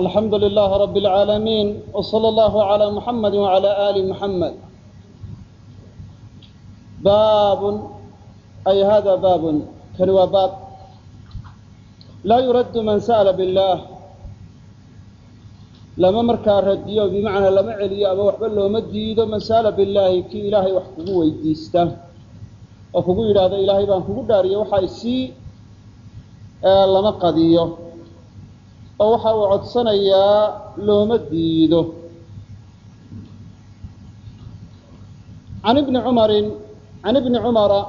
alxamdu lilaah rab اlcaalamiin wslى اllahu عlى muxamadi wعalى ali muxamed baabun ay hada baabun kani waa baab laa yuraddu man sa'la biاllaah lama markaa radiyo bimacnaa lama celiyo ama waxba looma diido man sa'la billaahi kii ilaahay wax kugu weydiista oo kugu yidhaahdo ilaahay baan kugu dhaariyo waxa isii lama qadiyo oo waxa uu codsanayaa looma diido. An ibni cumarin an ibni cumara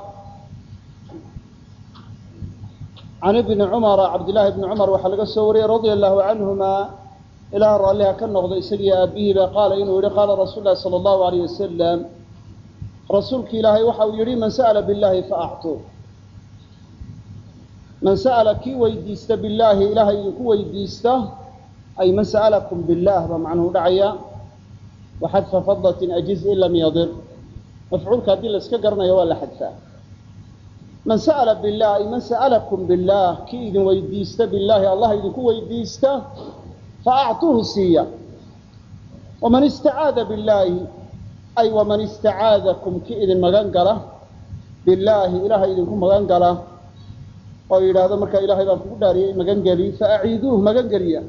can ibni cumara cabdillaahi ibni cumar waxaa laga soo wariyey radia allahu canhuma ilaah raalliha ka noqdo isagiyo aabihiiba qaala inuu yihi qaala rasuul lahi sala allahu alayh wasalam rasuulki ilaahay waxa uu yihi man sa'la billahi faactuu man sa'ala kii weydiista billaahi ilaahay idinku weydiista ay man sa'alakum billaah baa macnuhu dhacaya wa xadfa fadlatin ajiz in lam yadir. Mafcuulka haddii la garanayo waa la xadfaa. Man sa'ala billah ay man sa'alakum billaah kii idin weydiista billaahi allah idinku weydiista fa actuuhu siiya. Waman istacaada billaahi ay waman istacaadakum kii idin magan gala billaahi ilaahay idinku magan gala oo yidhaahdo markaa ilaahay baan kugu dhaariyey magangeli faaciiduuh magangeliya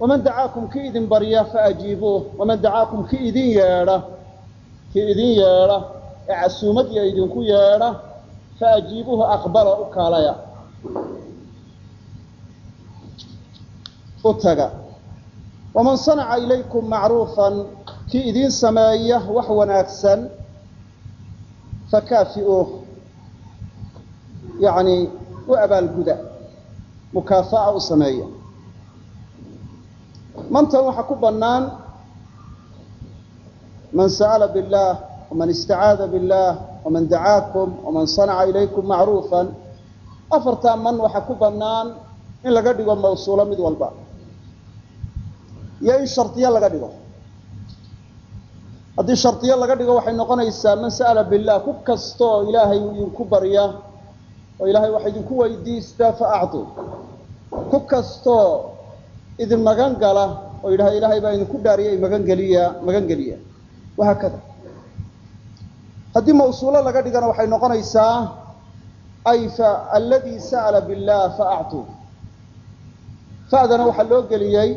waman dacaakum kii idin barya faajiibuuh waman dacaakum kii idin yeedha kii idin yeedha ee casuumadiya idinku yeedha faajiibuuhu aqbala u kaalaya. U taga waman sanaca ilaykum macruufan kii idin sameeya wax wanaagsan fakaafi'uuh. Yani u abaalguda mukaafa'a u sameeya. Mantan waxaa ku bannaan man sa'ala billaah waman istacaada billaah waman dacaakum waman sanaca ilaykum macruufan. Afartaa man waxaa ku bannaan in laga dhigo mawsuulo mid walba. Iyo in shardiyo laga dhigo. Haddii shardiyo laga dhigo waxay noqonaysaa man sa'ala billaah ku kastaoo ilaahay idinku barya oo ilaahay waxa idinku weydiistaa fa actuu ku kastoo idin magan gala oo yidhahda ilaahay baa idinku dhaariyay magangeliya magangeliya wahaakada haddii mawsuulo laga dhigana waxay noqonaysaa ay fa alladii sa'ala billaah fa actuu fa'dana waxaa loo geliyey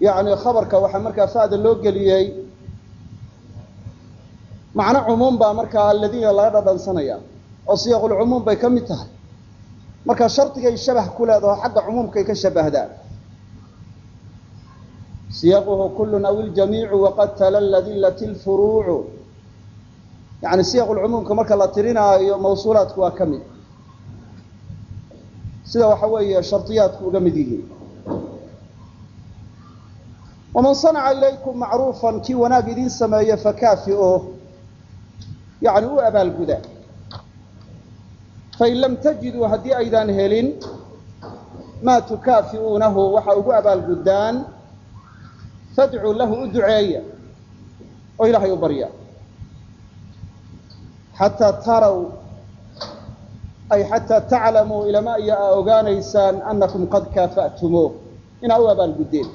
yani khabarka waxaa markaa fa'da loo geliyey macno cumuum baa markaa aladiina laga dhadhansanaya oo siyaqulcumuum bay ka mid tahay. Marka shardigay shabah ku leedaho xagga cumuumkay ka shabahdaan siyaquhu kullun aw iljamiicu waqad talalladillat lfuruucu yani siyaqulcumuumka marka la tirinaayo mawsuulaadku waa ka mid. Sida waxa weeye shardiyaadku uga mid yihiin. Waman sanaca ilaykum macruufan kii wanaag idin sameeya fakaafi'o yani u abaalguda. Fain lam tajiduu haddii aydaan helin maa tukaafi'uunahu waxa ugu abaalguddaan fadcuu lahu u duceeya oo ilaahay u barya. Xataa taraw ay xataa taclamuu ilama iyo aa ogaanaysaan annakum qad kaafa'tumuuh inaa u abaalguddeen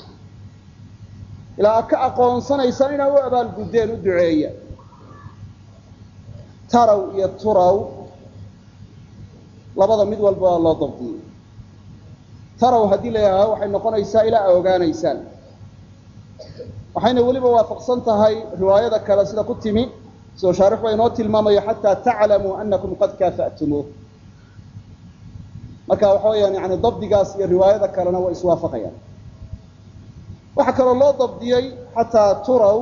ilaa aad ka aqoonsanaysaan inaa u abaalguddeen u duceeya taraw iyo turaw labada mid walba waa loo dabdiyey taraw haddii la yidhahdo waxay noqonaysaa ilaa ogaanaysaan. Waxayna weliba waafaqsan tahay riwaayada kale sida ku timi sidoo shaarix baa inoo tilmaamayo xataa taclamuu anakum qad kaafa'tumuuh. Marka waxa weeyaan yani dabdigaas iyo riwaayada kalena waa iswaafaqayaan. Waxaa kaloo loo dabdiyey xataa turaw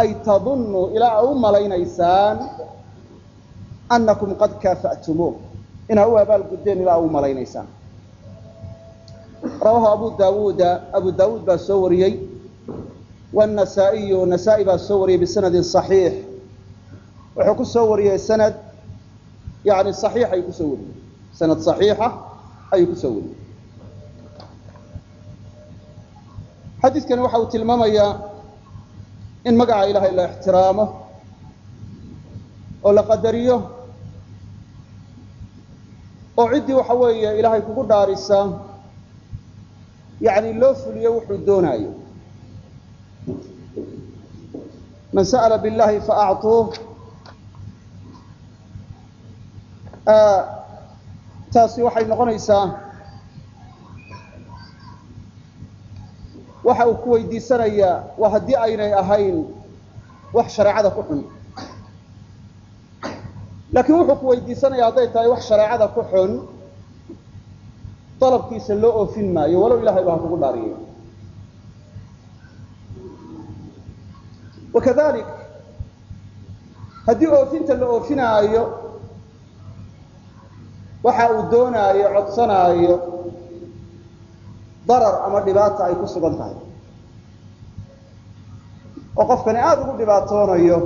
ay tadunnu ilaa a u malaynaysaan annakum qad kaafa'tumuuh inaa u abaalguddeen ilaa u malaynaysaan rawaahu abu daawuuda abu daawuud baa soo wariyey wannasaa'iyu nasaa-i baa soo wariyey bisanadin saxiix wuxuu ku soo wariyey sanad yani saxiix ayuu ku soo wariyey sanad saxiixa ayuu ku soo wariyey xadiidkani waxa uu tilmaamayaa in magaca ilaahay la ixtiraamo oo la qadariyo oo ciddii waxa weeye ilaahay kugu dhaarisa yani loo fuliyo wuxuu doonaayo. Man sa'la biاllahi faacطuuh taasi waxay noqonaysaa waxa uu ku weydiisanayaa waa haddii aynay ahayn wax shareecada ku xun laakiin wuxuu ku weydiisanaya hadday tahay wax shareecada ku xun dalabkiisa loo oofin maayo walow ilahay baa ha kugu dhaariyay wakadalik haddii oofinta la oofinaayo waxa uu doonaayo codsanaayo darar ama dhibaata ay ku sugan tahay. Oo qofkani aada ugu dhibaatoonayo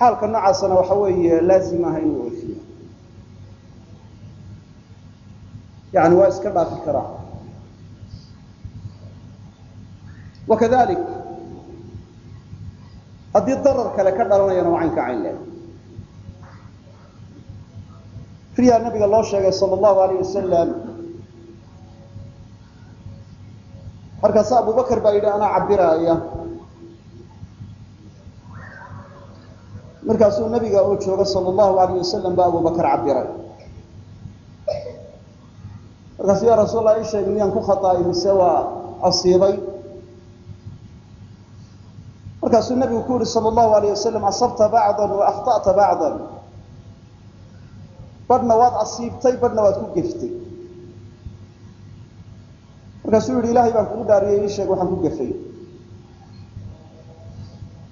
xaalka noocaasana waxa weeye laazim aha inuu oofiyo yani waa iska dhaafi karaa. Wakadalik haddii darar kale ka dhalanayana waa caynka cayn leh riyaa nabiga loo sheegay sal allahu alayh wasalam markaase abubakar baa yidhi anaa cabiraaya markaasuu nabiga oo jooga sal allahu alayh wasalam baa abubakar cabiray markaasu ya rasuul allah ii sheeg miyaan ku khaطaay mise waa asiibay? Markaasuu nabigu ku yihi sal allahu alayh wasalam asabta bacda wa akhta'ta bacda badhna waad asiibtay badhna waad ku geftay markaasuu yihi ilahay baan kugu dhaariyay ii sheeg waxaan ku gefay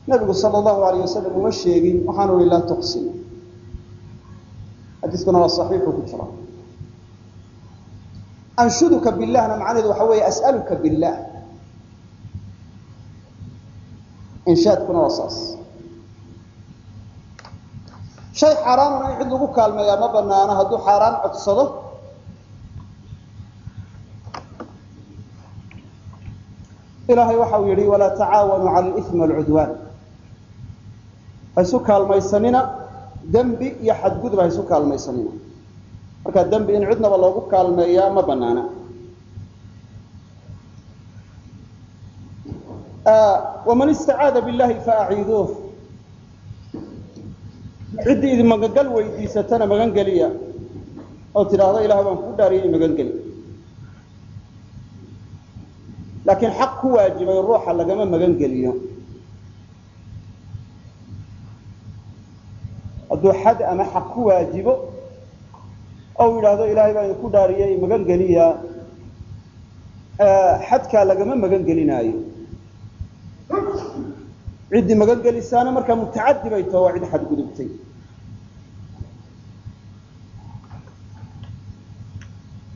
nabigu sal allahu alayh wasalam uma sheegin waxaanu ihi laa tuqsin xadiiskuna waa saxiixu ku jira. Anshuduka billahna macnaheedu waxa weeye as'aluka billah inshaadkuna waa saas. Shay xaaraanuna in cid lagu kaalmeeyaa ma banaano hadduu xaaraan codsado ilaahay waxa uu yihi walaa tacaawanuu cala alimi walcudwaan ha isu kaalmaysanina dembi iyo xadgudub ha isu kaalmaysanina. Marka dembi in cidnaba loogu kaalmeeyaa ma banaana waman istacaada billahi faaciiduuh ciddii idin magangal weydiisatana magan geliya oo tidhaahdo ilaah baan kuu dhaariyay magan geli laakiin xaq ku waajibay ruuxa lagama magan hadduu xad ama xaq ku waajibo ou yidhaahdo ilaahay baa idinku dhaariyay magan xadkaa lagama magan ciddii magan markaa mutacadi bay taho waa cid xadgudubtay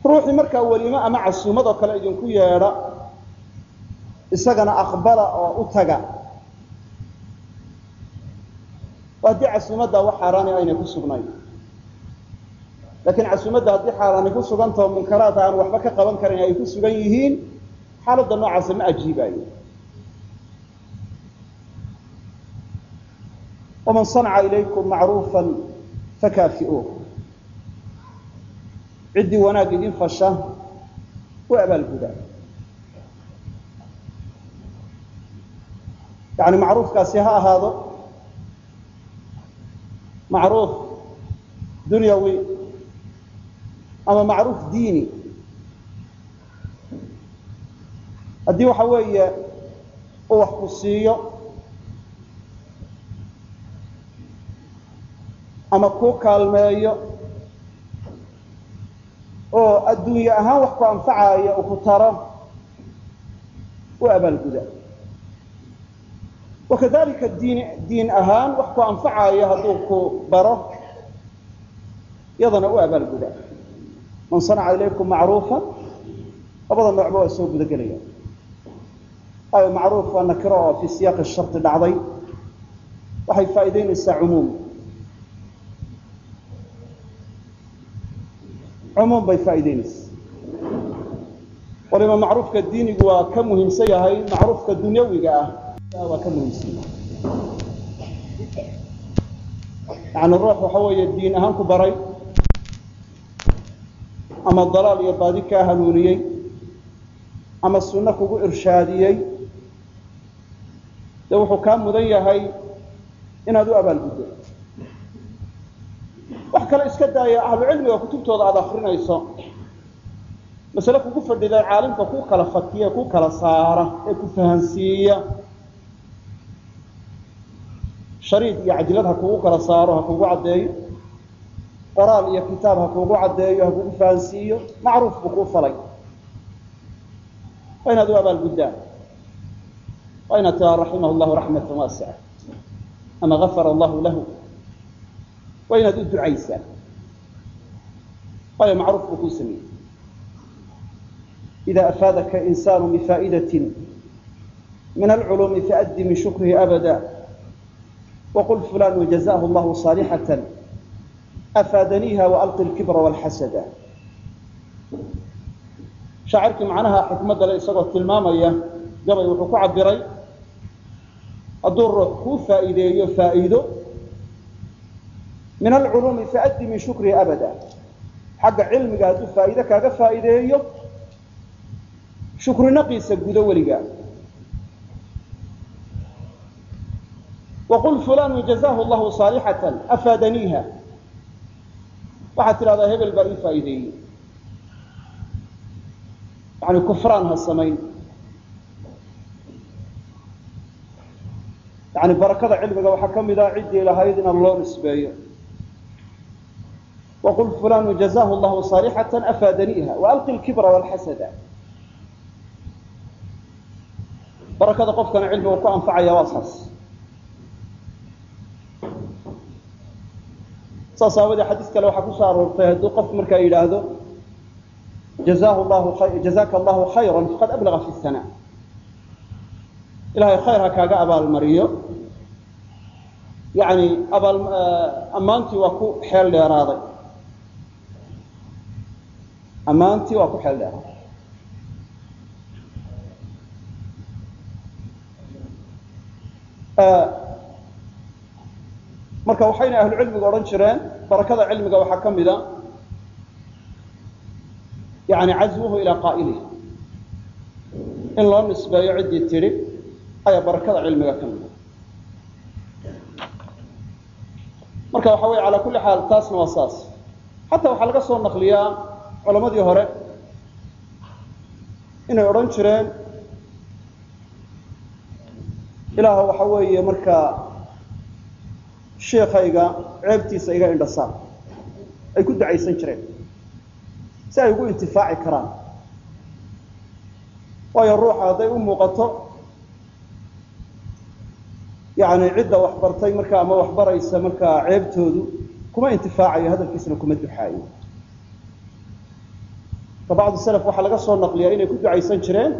ruuxii markaa welimo ama casuumad oo kale idinku yeedha isagana aqbala oo u taga haddii casuumaddaa wax xaaraani aynay ku sugnayn. Laakiin casuumadda haddii xaaraani ku sugantao munkaraad aan waxba ka qaban karin ay ku sugan yihiin xaaladda noocaasa ma ajiibaayo. Waman sanca ilaykum macruufa fakaafi'uuh ciddii wanaag idin fasha u abaalgudaa yani macruufkaasi ha ahaado macruuf dunyawi ama macruuf diini. Haddii waxa weeye uu wax ku siiyo ama kuu kaalmeeyo oo adduunye ahaan wax ku anfacaayo uu ku taro u abaalguda wakadalika diin diin ahaan wax ku anfacaayo hadduu ku baro yadana u abaalguda man sanaca ilaykum macruufa labada noocba waa soo guda ayo macruuf waa nakiro oo fii siyaaqi shardi dhacday waxay faa'iideynaysaa cumuum cumuum bay faa'iideynaysaa waliba macruufka diinigu waa ka muhiimsan yahay macruufka dunyawiga ah yani ruux waxa weeye diin ahaan ku baray ama dalaal iyo baadi kaa hanuuniyey ama sunno kugu irshaadiyey dee wuxuu kaa mudan yahay inaad u abaalguddo wax kale iska daaya ahlucilmiga kutubtooda aada akrinayso masale kugu fadhida caalimka ku kala fatiya ku kala saara ee ku fahansiiya shariid iyo cajilad ha kugu kala saaro ha kugu caddeeyo. Qoraal iyo kitaab ha kugu caddeeyo ha kugu fahansiiyo macruuf buu kuu falay. Waa inaad u abaalguddaan waa inaad tiraa raximah llahu raxmatan waasica ama gafara allahu lahu. Waa inaad u ducaysaa waayo macruuf buu kuu sameeyey. Ida afaadaka insaanu bifaa'idatin min alculuumi faaddi min shukrihi abada waqul fulanu jazahu llahu saalixatan afaadaniiha waalqi lkibra walxasada shaacirkii macnaha xikmadda le isagoo tilmaamaya gabay wuxuu ku cabiray hadduu ruux kuu faa'iideeyo faa'iido min alculuumi faaddi min shukrihi abada xagga cilmiga hadduu faa'iide kaaga faa'iideeyo shukri naqiisa gudo weligaa waqul fulanu jazahu llahu saalixatan afaadaniiha waxaad tidhahdaa hebel baa ii faa'iideeyey yani kufraan ha samayn yani barakada cilmiga waxaa ka mid ah ciddii lahayd inaan loo nisbeeyo waqul fulanu jazahu llahu saalixatan afaadaniiha waalqi lkibra walxasada barakada qofkana cilmigu ku anfacaya waa saas saas aawadee xadiis kale waxaa ku soo aroortay hadduu qof markaa yidhaahdo jazaka allahu khayra faqad ablaga fi sana. Ilahay khayr ha kaaga abaalmariyo. Yani abaal ammaantii waa ku xeel dheeraaday. Ammaantii waa ku xeel dheeraaday marka waxayna ahlu cilmigu odhan jireen barakada cilmiga waxaa ka mida yani cazwuhu ilaa qaa'ilih in loo nisbeeyo ciddii tidhi ayaa barakada cilmiga ka mida. Marka waxa weye calaa kulli xaal taasna waa saas. Xataa waxaa laga soo naqliyaa culamadii hore inay odhan jireen ilaah waxa weeye markaa sheikayga ceebtiisa iga indhasaar. Ay ku ducaysan jireen. Si ay ugu intifaaci karaan. Waayo ruuxa hadday u muuqato yani cidda waxbartay markaa ama waxbaraysa markaa ceebtoodu kuma intifaacayo hadalkiisna kuma duxaayo ka bacdu salaf waxaa laga soo naqliyaa inay ku ducaysan jireen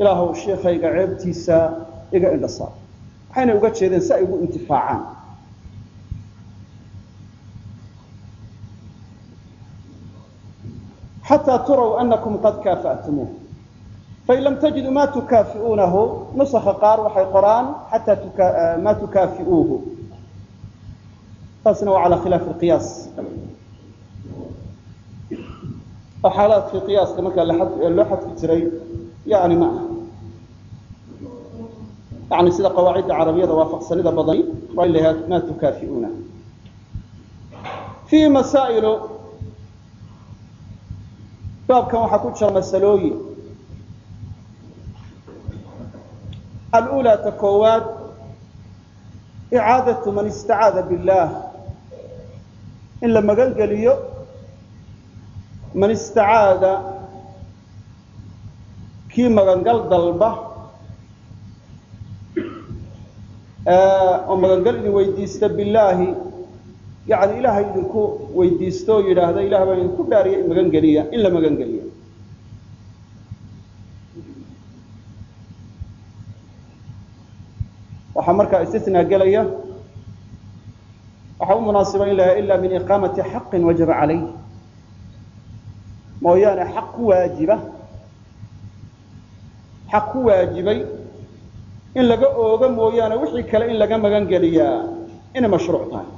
ilaahw sheikayga ceebtiisa iga indhasaar waxayna uga jeedeen si ay ugu intifaacaan. Xataa turaw anakum qad kaafa'tumuuh. Fain lam tajiduu ma tukaafi'uunahu nusaka qaar waxay qoraan xataa ma tukaafi'uuhu. Taasna waa calaa khilaafi qiyaas. Oo xaalaadkii qiyaaska markaa loo xadfi jiray yani ma aha yani sida qawaacidda carabiyada waafaqsanida badani waa in lahaa maa tukaafiuuna fiihi masaa'ilu baabkan waxaa ku jira masalooyin alulaa ta koowaad icaadatu man istacaada billaah in la magan man istacaada kii magangal dalba oo magangal idin weydiista bilaahi yani ilaahay idinku weydiisto oo yidhaahda ilah baan idinku dhaariya magan geliya in la magan geliyo. Waxaa markaa istisnaa gelaya waxaa u munaasiba in la ila min iqaamati xaqin wajaba calayh mooyaane xaq ku waajiba. Xaq ku waajibay in laga oogo mooyaane wixii kale in laga magan inay mashruuc tahay.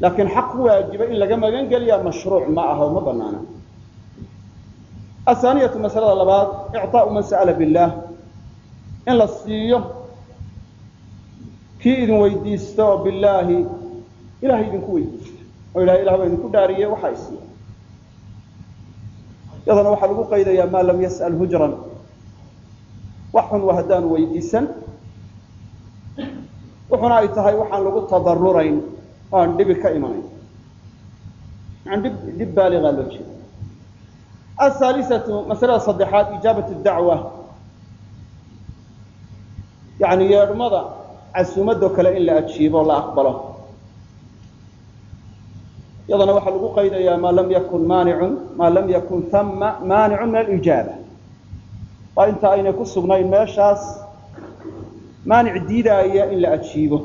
Laakiin xaq waajiba in laga magan mashruuc ma aha ma banaana athaaniyatu masalada labaad icطaau man sa'ala billaah in la siiyo kii idin weydiista oo bilaahi ilahay idinku weydiista oo ilahay ilah baa idinku dhaariye waxaa isiiya yadana waxaa lagu qaydayaa maa lam yas'al hujran wax xun waa haddaanu weydiisan. Wuxuna ay tahay waxaan lagu tadarurayn aan dhibi ka imanayn. Yani dhib dhib baaligaa loo jeeda ahaalisatu masalada saddexaad ijaabat dacwa. Yani yeedhmada casuumadoo kale in la ajiibo la aqbalo. Yadana waxaa lagu qaydayaa maa lam yakun maanicun maa lam yakun hama maanicun min alijaaba waa inta aynay ku sugnayn meeshaas. Maanic diidaaya in la ajiibo.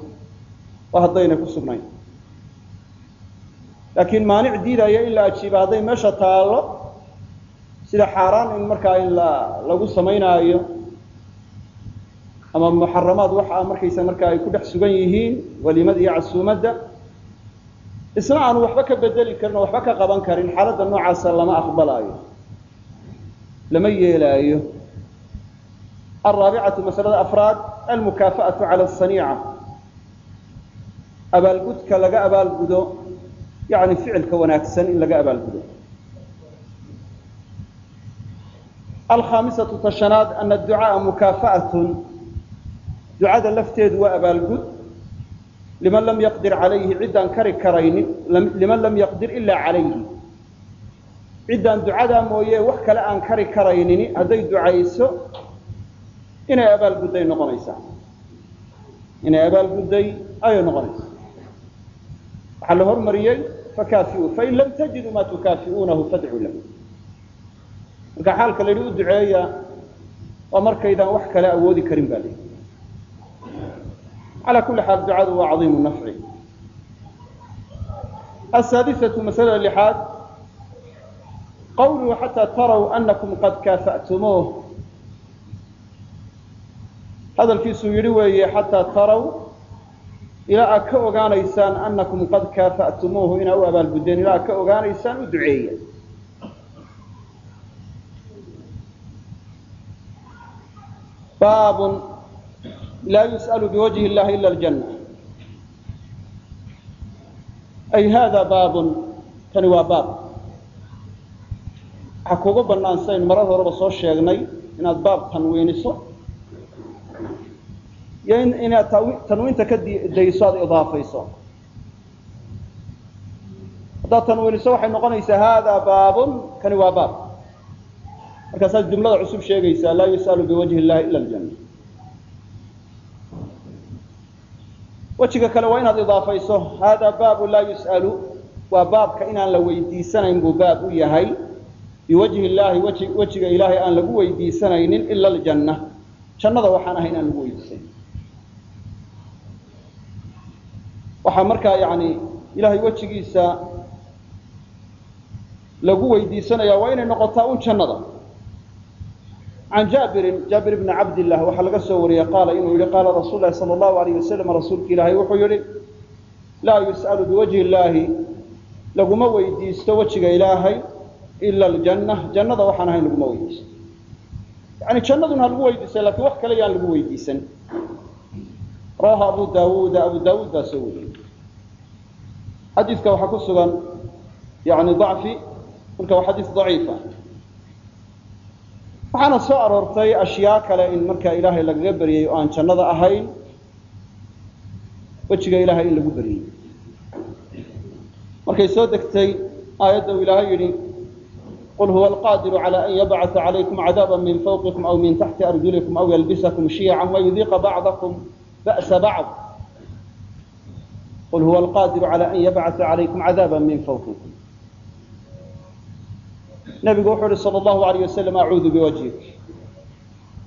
Waa haddaynay ku sugnayn. Laakiin maanic diidaya in la ajiibo. Hadday meesha taallo sida xaaraan in markaa in la lagu samaynaayo ama muxaramaad waxa markaysa markaa ay ku dhex sugan yihiin walimada iyo casuumadda isna aanu waxba ka bedeli karin oo waxba ka qaban karin xaaladda noocaasa lama aqbalaayo lama yeelaayo alraabicatu masalada afraad almukaafa'atu cala asaniica abaalgudka laga abaalgudo yani ficilka wanaagsan in laga abaalgudo alkhaamisatu tashanaad ana ducaaa mukaafa'atun ducada lafteedu waa abaalgud liman lam yaqdir calayhi ciddaan kari karaynin liman lam yaqdir ilaa calayhi ciddaan ducadaa mooye wax kale aan kari karaynini hadday ducayso inay abaalgudday noqonaysaa. Inay abaalgudday ayay noqonaysaa. Waxaa la hormariyey fakaafiuu fain lam tajiduu maa tukaafi'uunahu fadcuu lahu. Marka xaalka la u duceeya waa markaydaan wax kale awoodi karin baa layidhi calaa kulli xaal ducadu waa cadiimu nafci. Asaadisatu masalada lixaad qawluhu xataa taraw anakum qad kaafa'tumuuh hadalkiisuu yidhi weeye xataa taraw ilaa aad ka ogaanaysaan annakum qad kaafa'tumuuhu inaa u abaalguddeen ilaa aad ka ogaanaysaan u duceeya baabun laa yus'alu biwajhi illahi ila aljanna. Ay haada baabun tani waa baab. Waxaa kuuga bannaan sayn marada horeba soo sheegnay inaad baab tanwiiniso iyo inaad tanwiinta ka dayso aad idaafayso. Haddaad tanwiiniso waxay noqonaysaa haadaa baabun kani waa baab. Markaasaad jumlada cusub sheegaysaa laa yus'alu biwajhi illahi ila aljanna wejiga kale waa inaad idaafayso haadaa baabu laa yus'alu waa baabka inaan la weydiisanayn buu baab u yahay. Biwajhi illaahi wejiga ilaahay aan lagu weydiisanaynin ila aljanna jannada waxaan ahay inaan lagu weydiisayn waxaa markaa yani ilahay wejigiisa lagu weydiisanaya waa inay noqotaa un jannada. Can jaabirin jaabir bni cabdillah waxaa laga soo wariyey qaala inuu yihi qaala rasuul sala allahu alayh wasalam rasuulka ilaahay wuxuu yihi laa yus'alu biwajhi illaahi laguma weydiisto wejiga ilaahay ila aljanna jannada waxaan ahayn laguma weydiisto. Yani jannaduna ha lagu weydiisay laakiin wax kale yaan lagu weydiisan. Rawaha abu daawuuda abu daawuud baa soo wariyey xadiidka waxaa ku sugan yani dacfi marka waa xadiis daciifa waxaana soo aroortay ashyaa kale in markaa ilaahay lagaga beryay oo aan jannada ahayn wejiga ilaahay in lagu beryey markay soo degtay aayadda uu ilaahay yidhi qul huwa alqaadiru calى an yabcثa calaykum cadaaba min fawqikum aw min taxti arjulikum aw yalbisakum shiyaca wayudiiqa bacdakum ba'sa bacd qul huwa alqadiru cala an yabcaa calaykum cadaaba min fawqikum nabigu wuxuu yihi sal allahu alayh wasalam acuudu biwajhik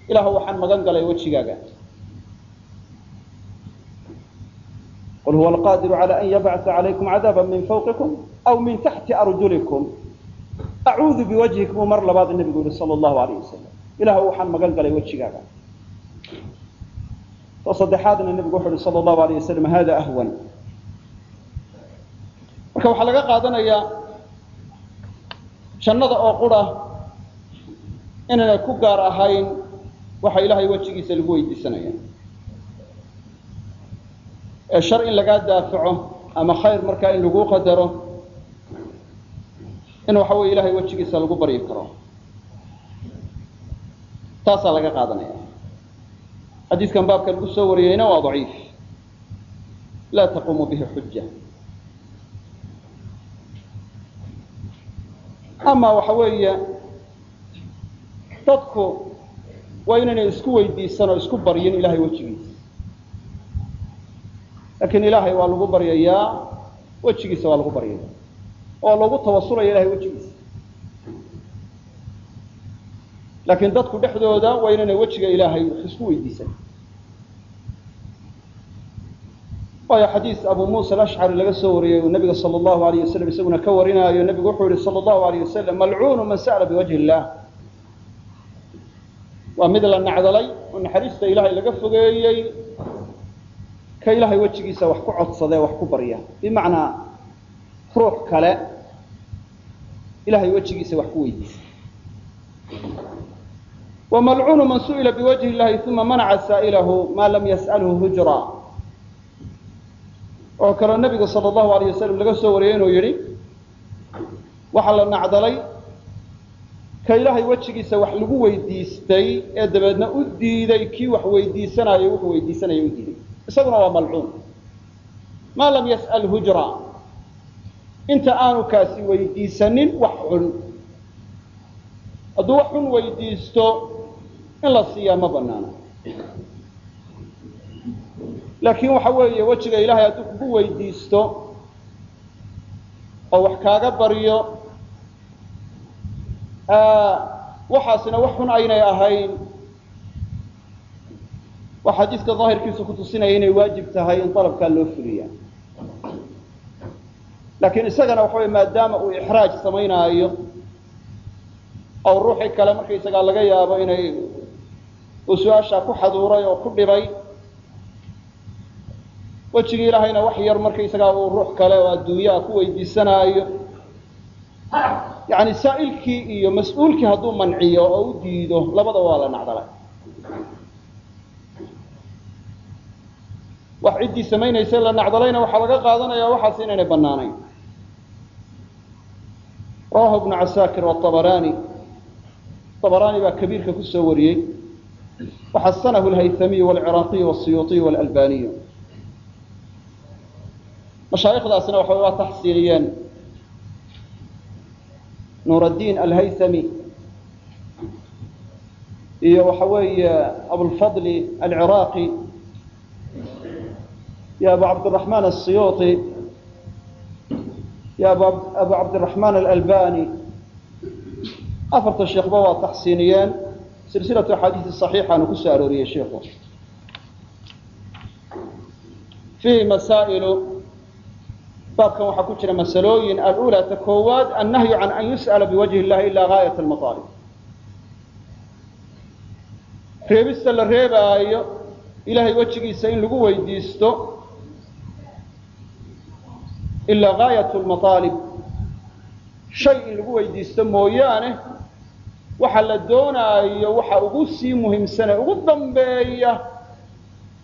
ilahu waxaan magan galay wejigaaga qul huwa alqadiru cala an yabcaa calaykum cadaaba min fawqikum aw min taxti arjulikum acuudu biwajhik mar labaad nabigu yihi sal allahu alayh wasalam ilahu waxaan magan galay wejigaaga to saddexaadna nabigu wuxu yihi sal allahu alayh wasalam hada ahwan marka waxaa laga qaadanayaa jannada oo qura inaynay ku gaar ahayn waxa ilaahay wejigiisa lagu weydiisanaya ee shar in lagaa daafaco ama khayr markaa in lagu qadaro in waxa weye ilahay wejigiisa lagu baryi karo. Taasaa laga qaadanaya. Xadiiskan baabka lagu soo wariyeyna waa daciif. Laa taquumu bihi xuja ama waxa weeye dadku waa inaynay isku weydiisan oo isku baryin ilahay wejigiisa. Laakiin ilaahay waa lagu baryayaa wejigiisa waa lagu baryaya oo lagu tawasulaya ilahay wejigiisa. Laakiin dadku dhexdooda waa inaynay wejiga ilaahay isku weydiisan waayo xadiis abu muusa alashcari laga soo wariyey uu nabiga sala allahu alayh wasalam isaguna ka warinaayo. Nebigu wuxuu yihi sala allahu alayh wasalam malcuunu man sa'la biwajhi illah. Waa mid la nacdalay oo naxariista ilaahay laga fogeeyey ka ilaahay wejigiisa wax ku codsadee wax ku barya. Bimacnaa ruux kale ilahay wejigiisa wax ku weydiisa wamalcuunu man su'ila biwajhi illahi uma manaca saa'ilahu maa lam yas'alhu hujra oo kaleo nebiga sala allahu alayh wasalam laga soo wariyey inuu yidhi waxaa la nacdalay ka ilaahay wejigiisa wax lagu weydiistay ee dabeedna u diiday kii wax weydiisanaayo wuxuu weydiisanaya u diiday. Isaguna waa malcuun. Maa lam yas'al hujra. Inta aanu kaasi weydiisanin wax xun. Hadduu wax xun weydiisto in la siiyaa ma banaana laakiin waxa weeye wejiga ilaahay hadduu kugu weydiisto oo wax kaaga baryo waxaasina wax xun aynay ahayn. Waa xadiiska daahirkiisu kutusinaya inay waajib tahay in dalabkaa loo fuliya. Laakiin isagana waxa wey maadaama uu ixraaj samaynaayo oo ruuxii kale markaysagaa laga yaabo inay uu su'aashaa ku xaduuray oo ku dhibay wejigii ilaahayna wax yar markaysagaa uu ruux kale oo adduunyaha ku weydiisanaayo. Yani saa'ilkii iyo mas'uulkii hadduu manciyo oo u diido labadaba waa la nacdalay. Wax ciddii samaynaysa la nacdalayna waxaa laga qaadanaya waxaas inaynay banaanayn rawahu ibnu casaakir waabaraani abaraani baa kabiirka ku soo wariyey. Waxasanahu lhaythamiyu walciraaqiyu wasiyuuطiyu walalbaniyu mashaayikhdaasina waxa waa taxsiiniyeen nuur addiin alhaythami iyo waxa weeye abulfadli alciraaqi iyo abu cabdiraxmaan asiyuuطi iyo abu cabdiraxmaan alalbani. Afarta sheekhba waa taxsiiniyeen. Silsilatu axaadiisi صaxiixaanu ku arooriyey sheikhu. Fiihi masaa'ilu baabkan waxaa ku jira masalooyin. Alula ta koowaad annahyu can an yus'ala biwajhi illahi ila gaayat almaطaalib reebista la reebaayo ilahay wejigiisa in lagu weydiisto ilaa gaayat lmaطaalib shay in lagu weydiisto mooyaane waxa la doonaayo waxa ugu sii muhiimsane ugu dambeeya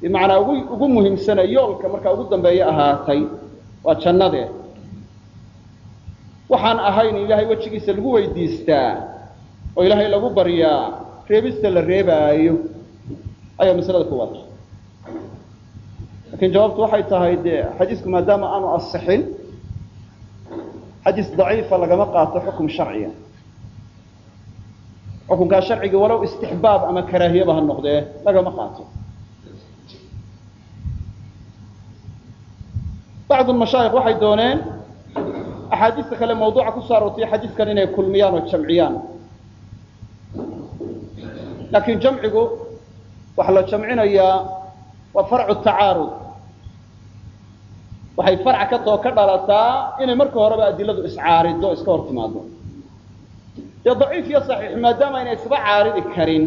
bimacnaa ugu muhiimsane yoolka markaa ugu dambeeya ahaatay waa jannadee. Waxaan ahayn ilaahay wejigiisa lagu weydiistaa oo ilaahay lagu baryaa reebista la reebaayo. Ayaa masalada ku wada lakiin jawaabtu waxay tahay dee xadiisku maadaama aanu asixin xadiis daciifa lagama qaato xukum sharciga. Xukunkaa sharciga walow istixbaab ama karaahiyaba ha noqdee lagama qaato bacdu mashaayikh waxay dooneen axaadiista kale mawduuca ku soo aroortay inay kulmiyaan oo jamciyaan laakiin jamcigu waxaa la jamcinayaa waa farcu tacaarud waxay farca ka ka dhalataa inay marka horeba adiladu iscaarido iska hor dee daciif iyo saxiix maadaama isba caaridi karin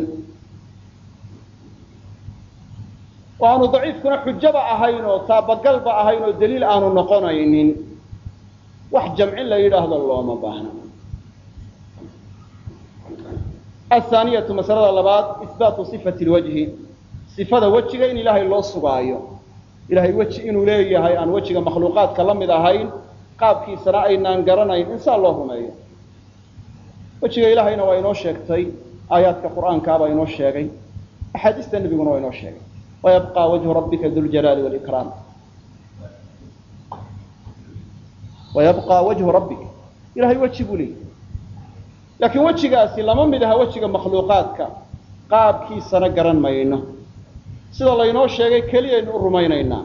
oo aanu daciifkuna xujaba ahayn oo taabagalba ahayn oo daliil aanu noqonaynin. Wax jamcin la yidhaahdo looma baahna. Athaaniyatu masalada labaad ihbaatu sifati lwajhi sifada wejiga in ilaahay loo sugaayo. Ilahay weji inuu leeyahay aan wejiga makhluuqaadka la mid ahayn qaabkiisana aynaan garanayn insaa loo rumeeyo. Wejiga ilaahayna waa inoo sheegtay aayaadka qur'aankaabaa inoo sheegay axaadiista nebiguna waa inoo sheegay wayabqa wajhu rabbika duljalaali walikraam wayabqa wajhu rabbika ilahay weji buu leeyahy laakiin wejigaasi lama mid aha wejiga makhluuqaadka qaabkiisana garan mayno sida laynoo sheegay keliyaynu u rumaynaynaa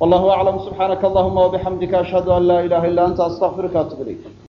wallahu aclam subxaanaka allahuma wabixamdika ashhadu an laa ilaha illa anta astaqfiruka atub ilayk